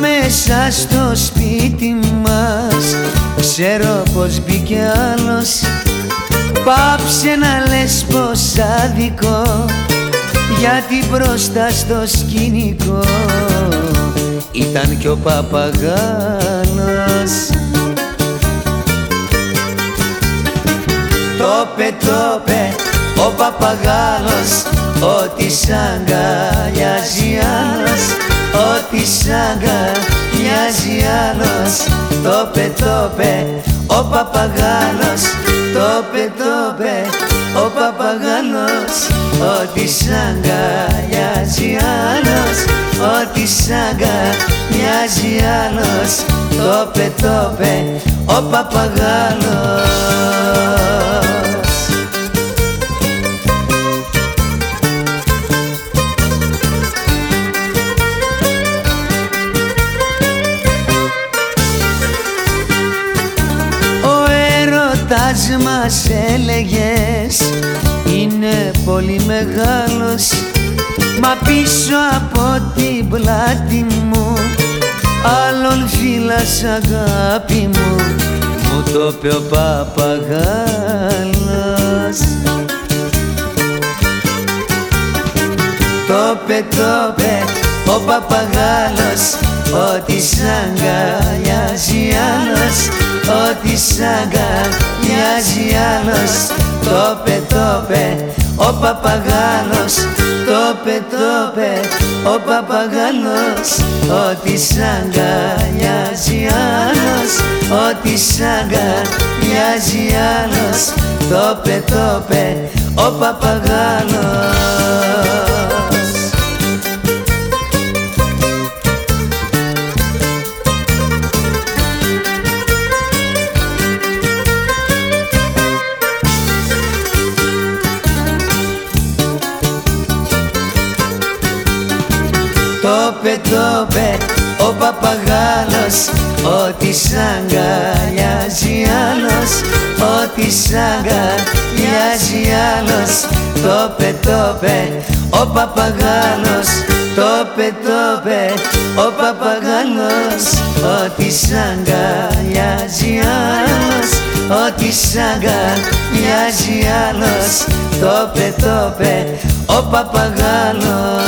μέσα στο σπίτι μας. Ξέρω πως μπήκε άλλος. Πάψε να λες πως άδικο Γιατί μπροστά στο σκηνικό Ήταν κι ο παπαγάλος Το πε, ο παπαγάλος Ότι σ' αγκαλιάζει άλλος Ό,τι σ' αγκαλιάζει άλλος Το πε, το πε, ο παπαγάλος Το πε, το πε, ο παπαγάλος Ό,τι σ' αγκαλιάζει άλλος. Ό,τι σ' αγκαλιάζει άλλος Το πε, το πε, ο παπαγάλος έρωτας μας έλεγες. Είναι πολύ μεγάλος Μα πίσω από την πλάτη μου. Άλλον φύλας αγάπη μου μου το πει ο παπαγάλος Το πε, το πε, ο παπαγάλος ότι σ' αγκαλιάζει άλλος Ό,τι σ' αγκαλιάζει άλλος. Το πε, το πε, ο παπαγάλος Το πε, το πε, ο παπαγάλος. Ό,τι σ' αγκαλιάζει άλλος Ό,τι σ' αγκαλιάζει άλλος. Το πε, το πε, ο παπαγάλος Το πε, το πε, ο παπαγάλος Ότι σ' αγκαλιάζει άλλος Ότι σ' αγκαλιάζει άλλος. Το πε, το πε, ο παπαγάλος Το πε, το πε, ο παπαγάλος Ότι σ' αγκαλιάζει άλλος Ότι σ' αγκαλιάζει άλλος. Το πε, το πε, ο παπαγάλος